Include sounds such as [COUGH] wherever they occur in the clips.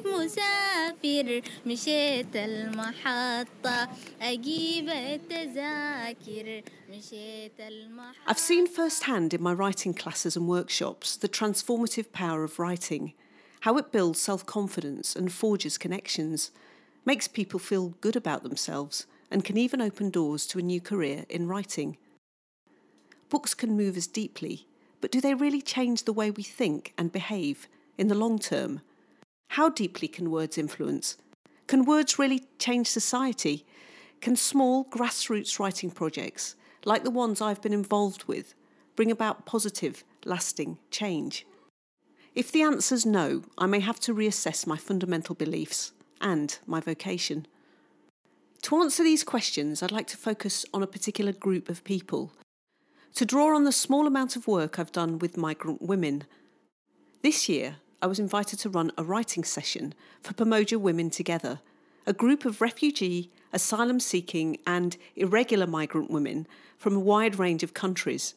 غريب مسافر مشيت المحطة أجيب التذاكر مشيت المحطة I've seen firsthand in my writing classes and workshops the transformative power of writing, how it builds self confidence and forges connections, makes people feel good about themselves, and can even open doors to a new career in writing. Books can move us deeply, but do they really change the way we think and behave in the long term? How deeply can words influence? Can words really change society? Can small grassroots writing projects, like the ones I've been involved with, bring about positive, lasting change? If the answer's no, I may have to reassess my fundamental beliefs and my vocation. To answer these questions, I'd like to focus on a particular group of people. To draw on the small amount of work I've done with migrant women. This year, I was invited to run a writing session for Pamoja Women Together, a group of refugee, asylum seeking, and irregular migrant women from a wide range of countries.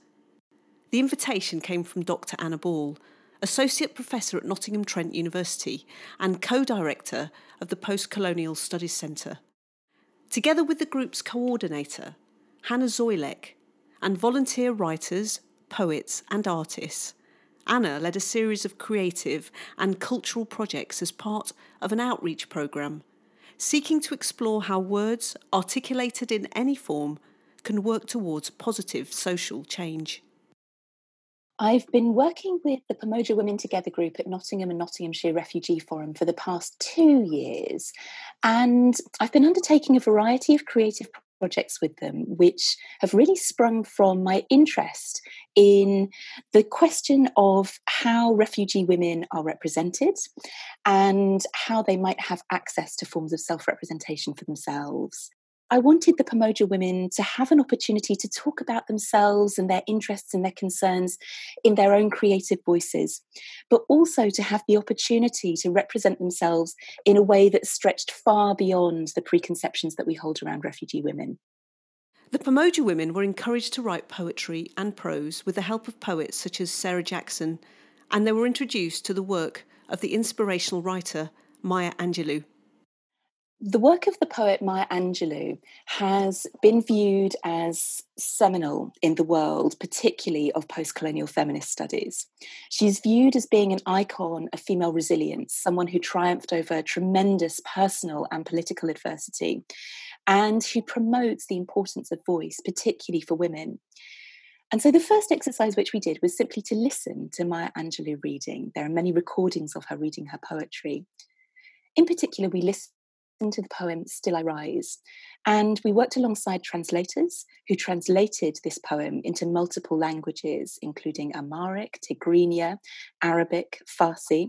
The invitation came from Dr. Anna Ball, Associate Professor at Nottingham Trent University and co director of the Post Colonial Studies Centre. Together with the group's coordinator, Hannah Zoilek, and volunteer writers, poets, and artists, Anna led a series of creative and cultural projects as part of an outreach programme, seeking to explore how words, articulated in any form, can work towards positive social change. I've been working with the Pamoja Women Together group at Nottingham and Nottinghamshire Refugee Forum for the past two years. And I've been undertaking a variety of creative projects with them, which have really sprung from my interest in the question of how refugee women are represented and how they might have access to forms of self representation for themselves. I wanted the Pamoja women to have an opportunity to talk about themselves and their interests and their concerns in their own creative voices, but also to have the opportunity to represent themselves in a way that stretched far beyond the preconceptions that we hold around refugee women. The Pamoja women were encouraged to write poetry and prose with the help of poets such as Sarah Jackson, and they were introduced to the work of the inspirational writer Maya Angelou. The work of the poet Maya Angelou has been viewed as seminal in the world, particularly of post colonial feminist studies. She's viewed as being an icon of female resilience, someone who triumphed over tremendous personal and political adversity, and who promotes the importance of voice, particularly for women. And so the first exercise which we did was simply to listen to Maya Angelou reading. There are many recordings of her reading her poetry. In particular, we listened to the poem Still I Rise. And we worked alongside translators who translated this poem into multiple languages, including Amharic, Tigrinya, Arabic, Farsi.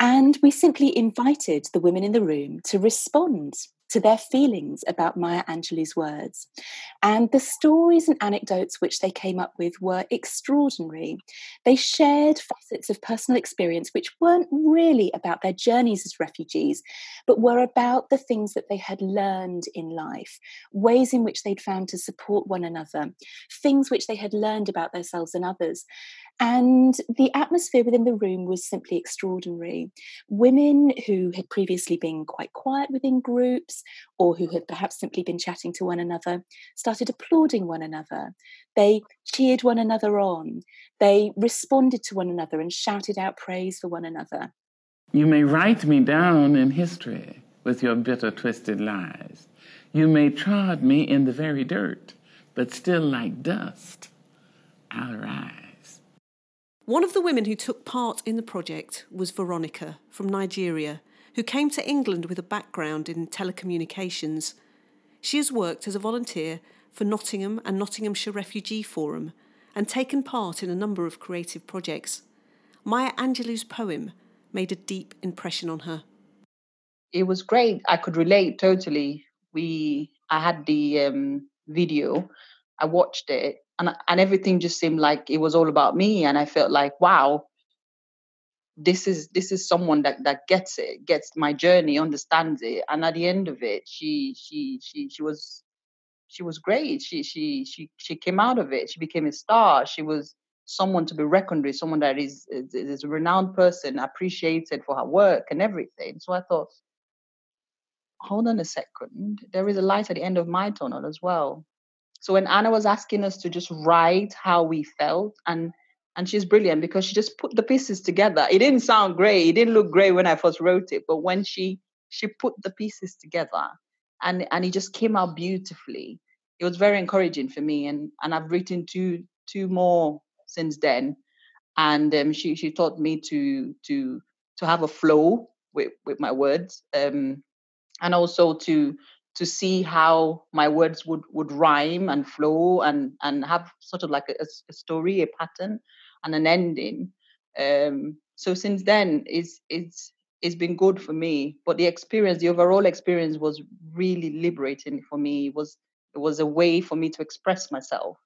And we simply invited the women in the room to respond to their feelings about Maya Angelou's words. And the stories and anecdotes which they came up with were extraordinary. They shared facets of personal experience which weren't really about their journeys as refugees, but were about the things that they had learned in life, ways in which they'd found to support one another, things which they had learned about themselves and others. And the atmosphere within the room was simply extraordinary. Women who had previously been quite quiet within groups or who had perhaps simply been chatting to one another started applauding one another. They cheered one another on. They responded to one another and shouted out praise for one another. You may write me down in history with your bitter, twisted lies. You may trod me in the very dirt, but still like dust, I'll rise. One of the women who took part in the project was Veronica from Nigeria, who came to England with a background in telecommunications. She has worked as a volunteer for Nottingham and Nottinghamshire Refugee Forum and taken part in a number of creative projects. Maya Angelou's poem made a deep impression on her. It was great. I could relate totally. We, I had the um, video, I watched it, and and everything just seemed like it was all about me and i felt like wow this is this is someone that that gets it gets my journey understands it. And at the end of it she she she she was she was great. She she she she came out of it. She became a star. She was someone to be reckoned with, someone that is, is, is a renowned person, appreciated for her work and everything. So I thought, hold on a second, there is a light at the end of my tunnel as well. So when Anna was asking us to just write how we felt, and and she's brilliant because she just put the pieces together. It didn't sound great, it didn't look great when I first wrote it, but when she she put the pieces together, and and it just came out beautifully. It was very encouraging for me, and and I've written two two more since then, and um, she she taught me to to to have a flow with with my words. Um, and also to to see how my words would would rhyme and flow and and have sort of like a, a story, a pattern, and an ending. Um, so since then, it's it's it's been good for me. But the experience, the overall experience, was really liberating for me. It was it was a way for me to express myself,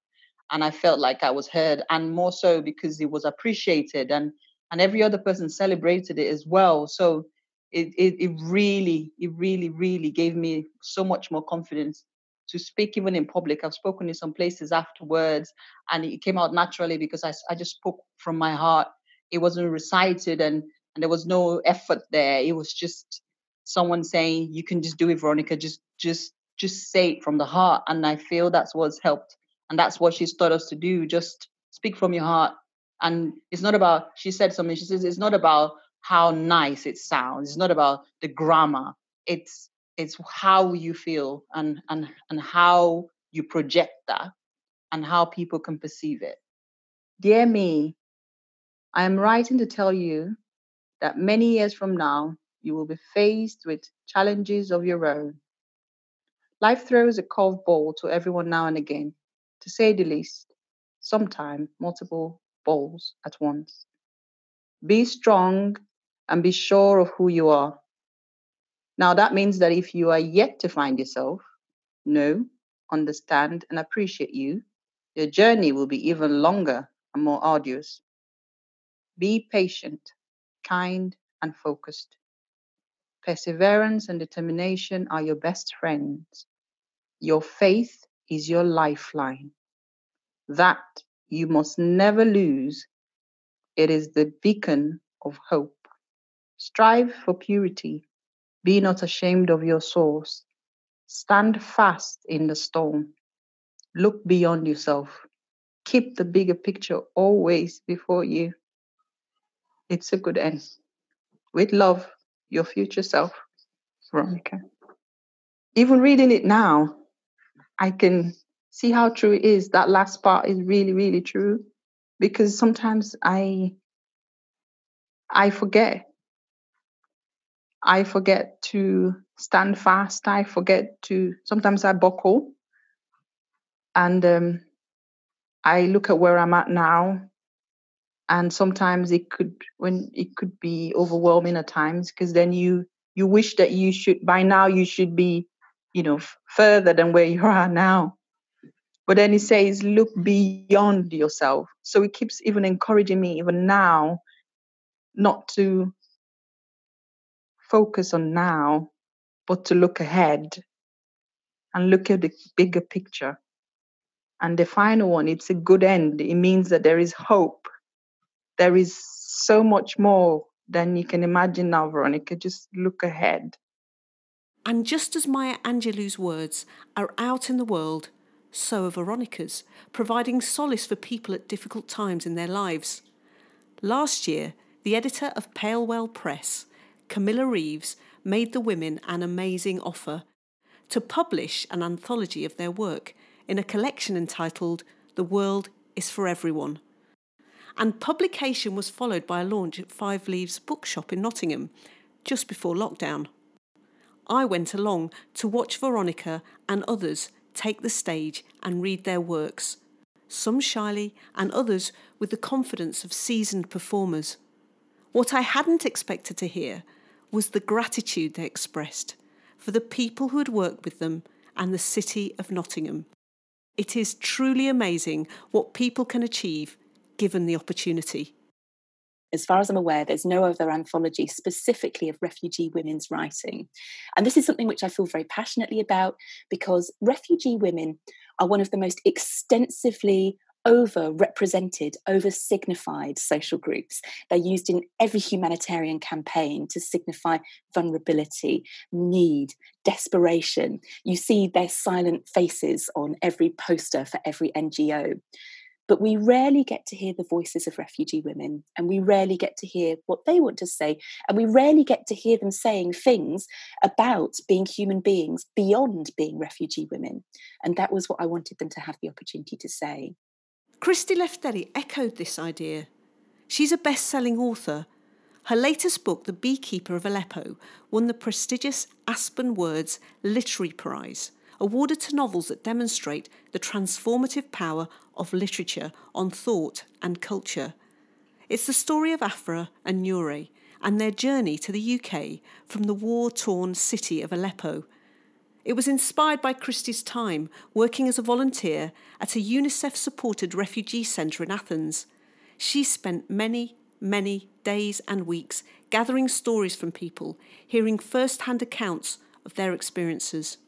and I felt like I was heard, and more so because it was appreciated, and and every other person celebrated it as well. So it, it, it really, it really, really gave me so much more confidence to speak even in public. I've spoken in some places afterwards, and it came out naturally because I, I just spoke from my heart. It wasn't recited, and and there was no effort there. It was just someone saying, "You can just do it, Veronica. Just just just say it from the heart." And I feel that's what's helped, and that's what she's taught us to do. Just speak from your heart. And it's not about. She said something. She says it's not about how nice it sounds. It's not about the grammar. It's it's how you feel and and and how you project that and how people can perceive it. Dear me, I am writing to tell you that many years from now you will be faced with challenges of your own. Life throws a curveball to everyone now and again, to say the least, sometimes multiple balls at once. Be strong and be sure of who you are. Now, that means that if you are yet to find yourself, know, understand, and appreciate you, your journey will be even longer and more arduous. Be patient, kind, and focused. Perseverance and determination are your best friends. Your faith is your lifeline. That you must never lose. It is the beacon of hope. Strive for purity. Be not ashamed of your source. Stand fast in the storm. Look beyond yourself. Keep the bigger picture always before you. It's a good end. With love, your future self, Veronica. Even reading it now, I can see how true it is. That last part is really, really true because sometimes I I forget I forget to stand fast. I forget to, sometimes I buckle. And um, I look at where I'm at now. And sometimes it could, when it could be overwhelming at times, because then you, you wish that you should, by now, you should be, you know, f- further than where you [LAUGHS] are now. But then he says, look beyond yourself. So it keeps even encouraging me, even now, not to focus on now, but to look ahead and look at the bigger picture. And the final one, it's a good end. It means that there is hope. There is so much more than you can imagine now, Veronica. Just look ahead. And just as Maya Angelou's words are out in the world, so are Veronica's, providing solace for people at difficult times in their lives. Last year, the editor of Palewell Press Camilla Reeves made the women an amazing offer to publish an anthology of their work in a collection entitled The World is for Everyone. And publication was followed by a launch at Five Leaves Bookshop in Nottingham just before lockdown. I went along to watch Veronica and others take the stage and read their works, some shyly and others with the confidence of seasoned performers. What I hadn't expected to hear was the gratitude they expressed for the people who had worked with them and the city of Nottingham. It is truly amazing what people can achieve given the opportunity. As far as I'm aware, there's no other anthology specifically of refugee women's writing. And this is something which I feel very passionately about because refugee women are one of the most extensively over represented, over signified social groups. They're used in every humanitarian campaign to signify vulnerability, need, desperation. You see their silent faces on every poster for every NGO. But we rarely get to hear the voices of refugee women, and we rarely get to hear what they want to say, and we rarely get to hear them saying things about being human beings beyond being refugee women. And that was what I wanted them to have the opportunity to say. Christy Lefteri echoed this idea. She's a best selling author. Her latest book, The Beekeeper of Aleppo, won the prestigious Aspen Words Literary Prize, awarded to novels that demonstrate the transformative power of literature on thought and culture. It's the story of Afra and Nuri and their journey to the UK from the war torn city of Aleppo it was inspired by Christy's time working as a volunteer at a UNICEF supported refugee centre in Athens. She spent many, many days and weeks gathering stories from people, hearing first hand accounts of their experiences.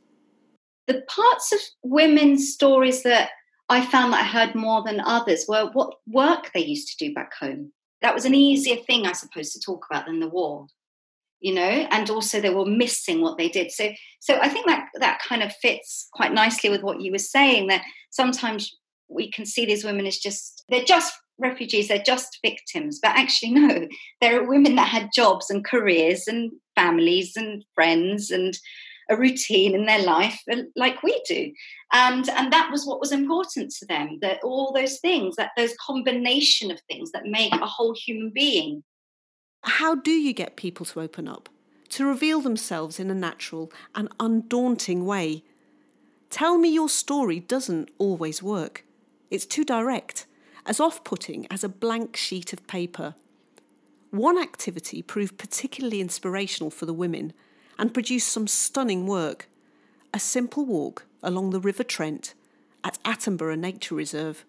The parts of women's stories that I found that I heard more than others were what work they used to do back home. That was an easier thing, I suppose, to talk about than the war you know and also they were missing what they did. So so i think that that kind of fits quite nicely with what you were saying that sometimes we can see these women as just they're just refugees they're just victims. But actually no there are women that had jobs and careers and families and friends and a routine in their life uh, like we do. And and that was what was important to them that all those things that those combination of things that make a whole human being how do you get people to open up, to reveal themselves in a natural and undaunting way? Tell me your story doesn't always work. It's too direct, as off putting as a blank sheet of paper. One activity proved particularly inspirational for the women and produced some stunning work a simple walk along the River Trent at Attenborough Nature Reserve.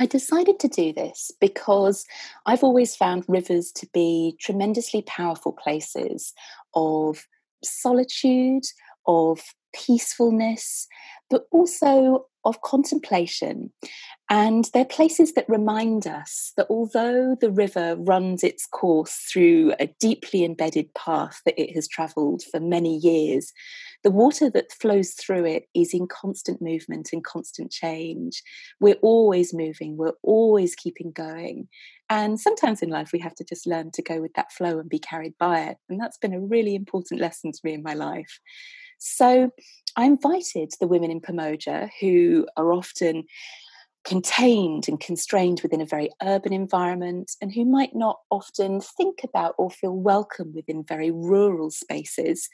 I decided to do this because I've always found rivers to be tremendously powerful places of solitude, of peacefulness, but also of contemplation. And they're places that remind us that although the river runs its course through a deeply embedded path that it has travelled for many years, the water that flows through it is in constant movement and constant change. We're always moving, we're always keeping going. And sometimes in life, we have to just learn to go with that flow and be carried by it. And that's been a really important lesson to me in my life. So I invited the women in Pamoja who are often contained and constrained within a very urban environment and who might not often think about or feel welcome within very rural spaces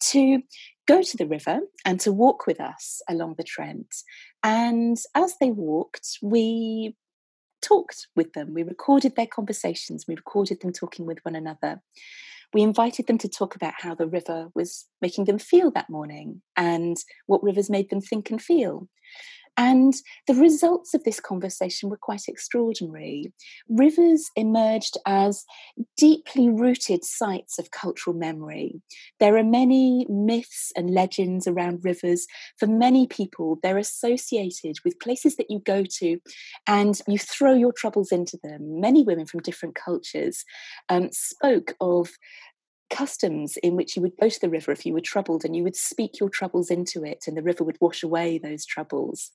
to go to the river and to walk with us along the Trent. And as they walked, we talked with them, we recorded their conversations, we recorded them talking with one another. We invited them to talk about how the river was making them feel that morning and what rivers made them think and feel. And the results of this conversation were quite extraordinary. Rivers emerged as deeply rooted sites of cultural memory. There are many myths and legends around rivers. For many people, they're associated with places that you go to and you throw your troubles into them. Many women from different cultures um, spoke of customs in which you would go to the river if you were troubled and you would speak your troubles into it and the river would wash away those troubles.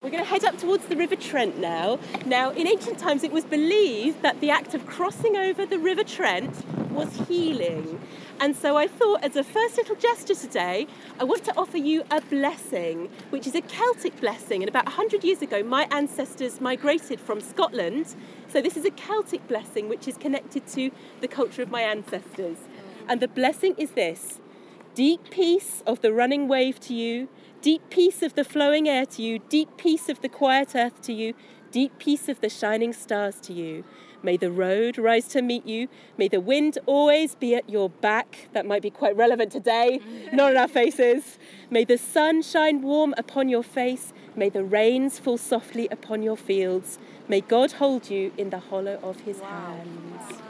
We're going to head up towards the River Trent now. Now, in ancient times, it was believed that the act of crossing over the River Trent was healing. And so I thought, as a first little gesture today, I want to offer you a blessing, which is a Celtic blessing. And about 100 years ago, my ancestors migrated from Scotland. So this is a Celtic blessing, which is connected to the culture of my ancestors. And the blessing is this deep peace of the running wave to you Deep peace of the flowing air to you, deep peace of the quiet earth to you, deep peace of the shining stars to you. May the road rise to meet you. May the wind always be at your back. That might be quite relevant today, [LAUGHS] not in our faces. May the sun shine warm upon your face. May the rains fall softly upon your fields. May God hold you in the hollow of his wow. hands.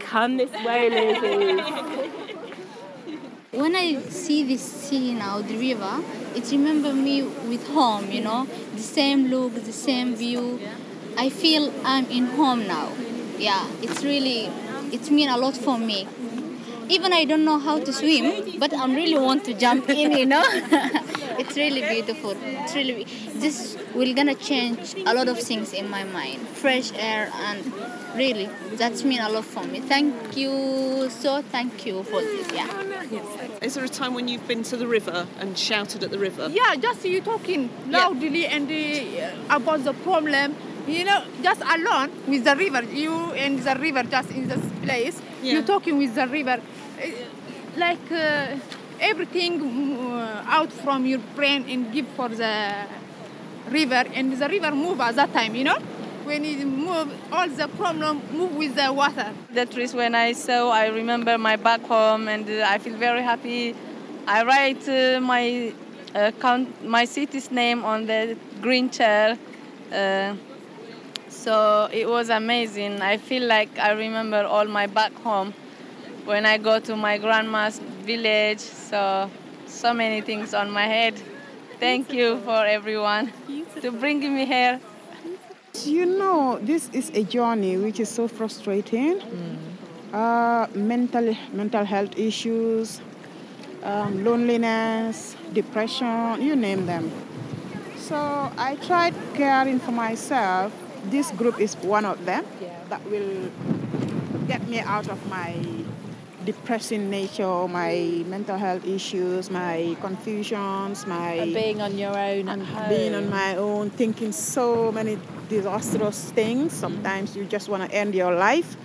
Come this way, ladies. [LAUGHS] when I see this sea now, the river, it remember me with home, you know, the same look, the same view. I feel I'm in home now. Yeah, it's really, it's mean a lot for me. Even I don't know how to swim, but I'm really want to jump in, you know. [LAUGHS] it's really beautiful. It's really, this will gonna change a lot of things in my mind. Fresh air and really, that's mean a lot for me. Thank you, so thank you for this, yeah. Is there a time when you've been to the river and shouted at the river? Yeah, just you talking loudly and uh, about the problem. You know, just alone with the river. You and the river just in this place. Yeah. You talking with the river, uh, like uh, everything uh, out from your brain and give for the river, and the river move at that time. You know, when it move, all the problem move with the water. The trees when I saw, I remember my back home, and uh, I feel very happy. I write uh, my uh, count, my city's name on the green chair. So it was amazing. I feel like I remember all my back home when I go to my grandma's village. So so many things on my head. Thank you for everyone to bring me here. You know, this is a journey which is so frustrating. Uh, mental mental health issues, um, loneliness, depression, you name them. So I tried caring for myself. This group is one of them that will get me out of my depressing nature, my mental health issues, my confusions, my And being on your own and being on my own, thinking so many disastrous things. Mm-hmm. Sometimes you just want to end your life,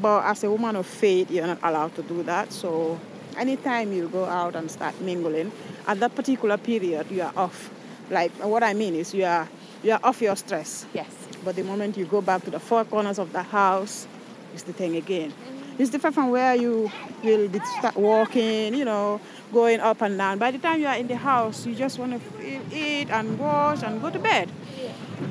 but as a woman of faith, you're not allowed to do that. So, anytime you go out and start mingling, at that particular period, you are off. Like what I mean is, you are you are off your stress. Yes. But the moment you go back to the four corners of the house, it's the thing again. It's different from where you will start walking, you know, going up and down. By the time you are in the house, you just want to eat and wash and go to bed.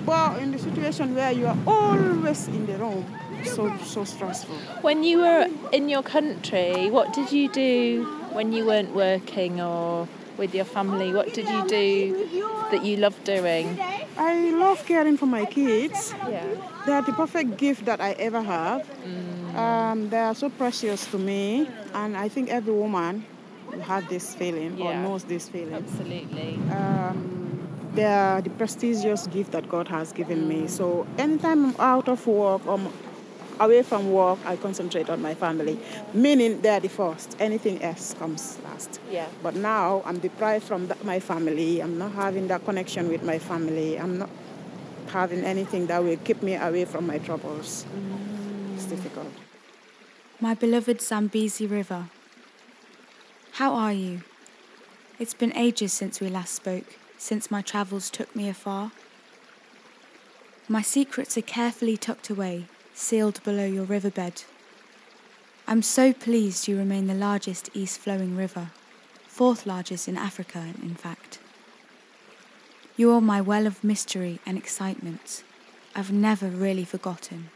But in the situation where you are always in the room, so so stressful. When you were in your country, what did you do when you weren't working or with your family? What did you do that you loved doing? I love caring for my kids. Yeah. They are the perfect gift that I ever have. Um, they are so precious to me, and I think every woman will have this feeling or knows this feeling. Absolutely. Um, they are the prestigious gift that God has given me. So anytime I'm out of work or away from work, I concentrate on my family. Meaning they are the first. Anything else comes last. Yeah. But now I'm deprived from that, my family. I'm not having that connection with my family. I'm not having anything that will keep me away from my troubles. It's mm. difficult. My beloved Zambezi River. How are you? It's been ages since we last spoke, since my travels took me afar. My secrets are carefully tucked away, sealed below your riverbed. I'm so pleased you remain the largest east flowing river, fourth largest in Africa, in fact. You are my well of mystery and excitement. I've never really forgotten.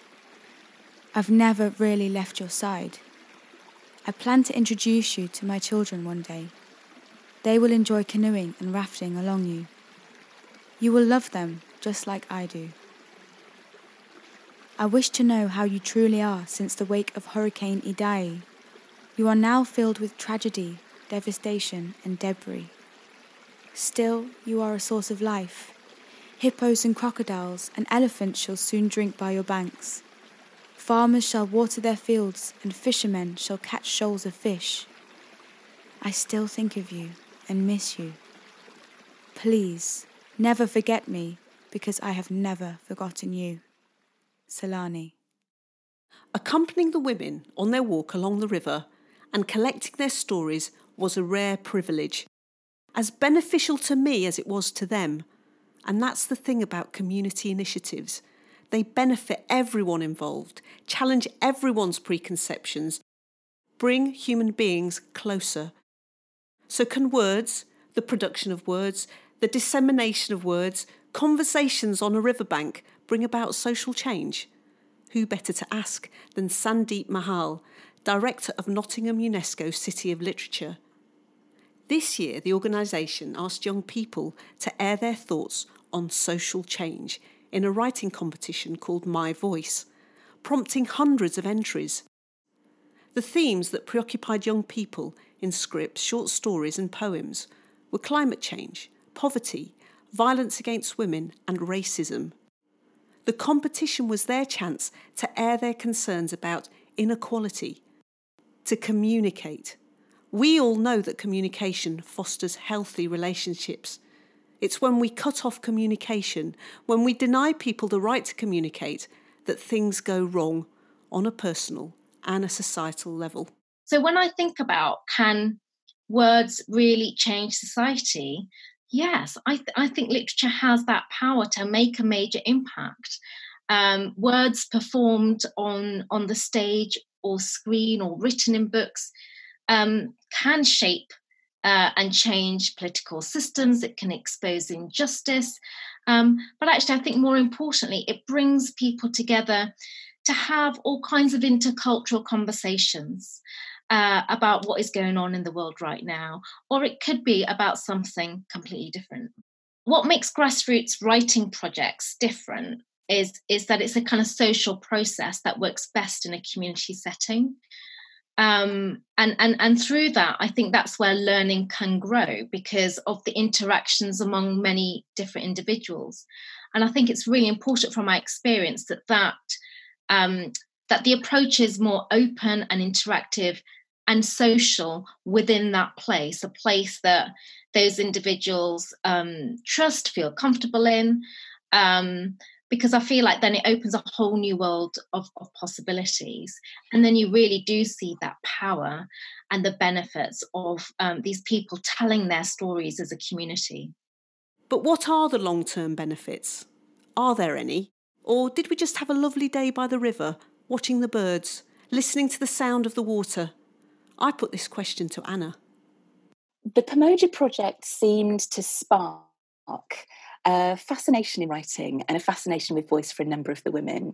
I've never really left your side. I plan to introduce you to my children one day. They will enjoy canoeing and rafting along you. You will love them just like I do. I wish to know how you truly are since the wake of Hurricane Idai. You are now filled with tragedy, devastation, and debris. Still, you are a source of life. Hippos and crocodiles and elephants shall soon drink by your banks. Farmers shall water their fields, and fishermen shall catch shoals of fish. I still think of you and miss you. Please, never forget me, because I have never forgotten you. Solani. Accompanying the women on their walk along the river and collecting their stories was a rare privilege, as beneficial to me as it was to them. And that's the thing about community initiatives. They benefit everyone involved, challenge everyone's preconceptions, bring human beings closer. So, can words, the production of words, the dissemination of words, conversations on a riverbank bring about social change? Who better to ask than Sandeep Mahal, Director of Nottingham UNESCO City of Literature? This year, the organisation asked young people to air their thoughts on social change in a writing competition called My Voice, prompting hundreds of entries. The themes that preoccupied young people in scripts, short stories, and poems were climate change, poverty, violence against women, and racism. The competition was their chance to air their concerns about inequality, to communicate. We all know that communication fosters healthy relationships. It's when we cut off communication, when we deny people the right to communicate, that things go wrong on a personal and a societal level. So, when I think about can words really change society, yes, I, th- I think literature has that power to make a major impact. Um, words performed on on the stage or screen or written in books um, can shape uh, and change political systems. It can expose injustice, um, but actually, I think more importantly, it brings people together to have all kinds of intercultural conversations uh, about what is going on in the world right now, or it could be about something completely different. What makes grassroots writing projects different is, is that it's a kind of social process that works best in a community setting. Um, and, and, and through that, I think that's where learning can grow because of the interactions among many different individuals. And I think it's really important from my experience that that um, that the approach is more open and interactive and social within that place, a place that those individuals um, trust, feel comfortable in. Um, because I feel like then it opens a whole new world of, of possibilities. And then you really do see that power and the benefits of um, these people telling their stories as a community. But what are the long term benefits? Are there any? Or did we just have a lovely day by the river, watching the birds, listening to the sound of the water? I put this question to Anna. The Pamoja project seemed to spark a fascination in writing and a fascination with voice for a number of the women.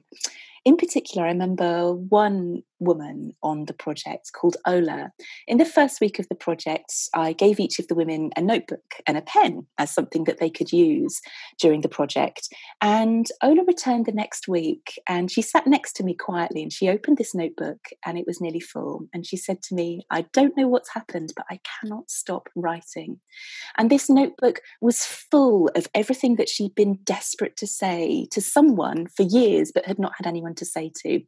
In particular, I remember one woman on the project called Ola. In the first week of the project, I gave each of the women a notebook and a pen as something that they could use during the project. And Ola returned the next week and she sat next to me quietly and she opened this notebook and it was nearly full. And she said to me, I don't know what's happened, but I cannot stop writing. And this notebook was full of everything that she'd been desperate to say to someone for years but had not had anyone to say to.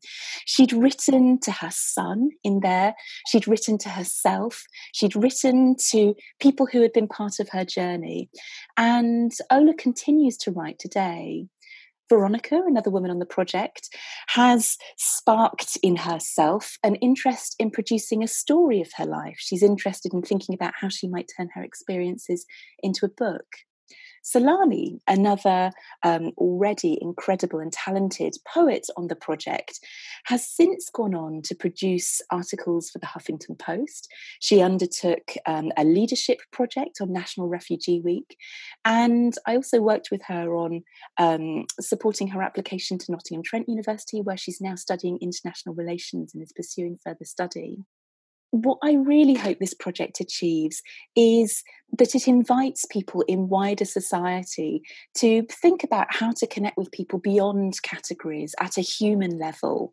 She'd written to her son in there, she'd written to herself, she'd written to people who had been part of her journey. And Ola continues to write today. Veronica, another woman on the project, has sparked in herself an interest in producing a story of her life. She's interested in thinking about how she might turn her experiences into a book. Solani, another um, already incredible and talented poet on the project, has since gone on to produce articles for the Huffington Post. She undertook um, a leadership project on National Refugee Week. And I also worked with her on um, supporting her application to Nottingham Trent University, where she's now studying international relations and is pursuing further study what I really hope this project achieves is that it invites people in wider society to think about how to connect with people beyond categories at a human level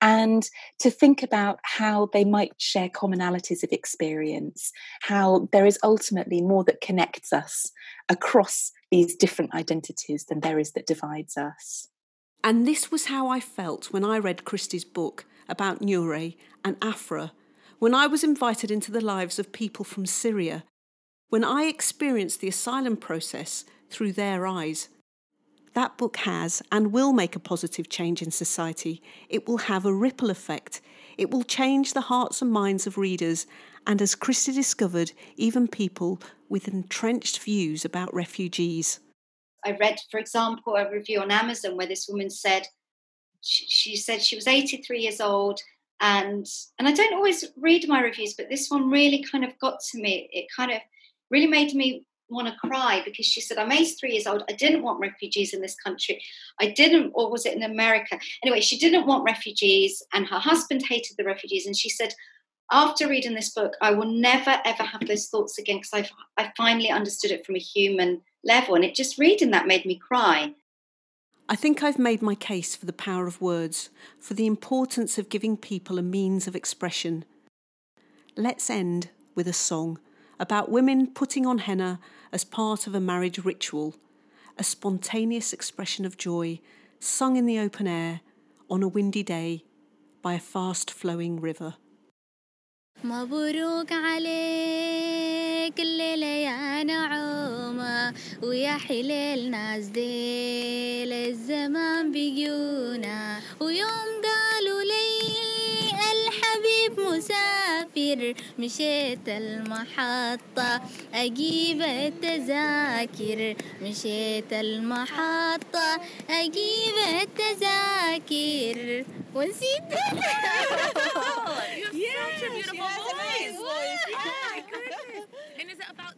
and to think about how they might share commonalities of experience, how there is ultimately more that connects us across these different identities than there is that divides us. And this was how I felt when I read Christy's book about Nuri and Afra when I was invited into the lives of people from Syria, when I experienced the asylum process through their eyes. That book has and will make a positive change in society. It will have a ripple effect. It will change the hearts and minds of readers, and as Christy discovered, even people with entrenched views about refugees. I read, for example, a review on Amazon where this woman said she said she was 83 years old and and I don't always read my reviews, but this one really kind of got to me. It kind of really made me want to cry because she said, I'm 83 years old. I didn't want refugees in this country. I didn't, or was it in America? Anyway, she didn't want refugees, and her husband hated the refugees. And she said, after reading this book, I will never ever have those thoughts again because I I finally understood it from a human level. And it just reading that made me cry. I think I've made my case for the power of words, for the importance of giving people a means of expression. Let's end with a song about women putting on henna as part of a marriage ritual, a spontaneous expression of joy sung in the open air on a windy day by a fast flowing river. مبروك عليك الليلة يا نعومة ويا حليل ناس ديل الزمان بيجونا ويوم الحبيب مسافر مشيت المحطة أجيب التذاكر مشيت المحطة أجيب التذاكر ونسيت [LAUGHS] You're such a beautiful voice. Oh my goodness. And is it about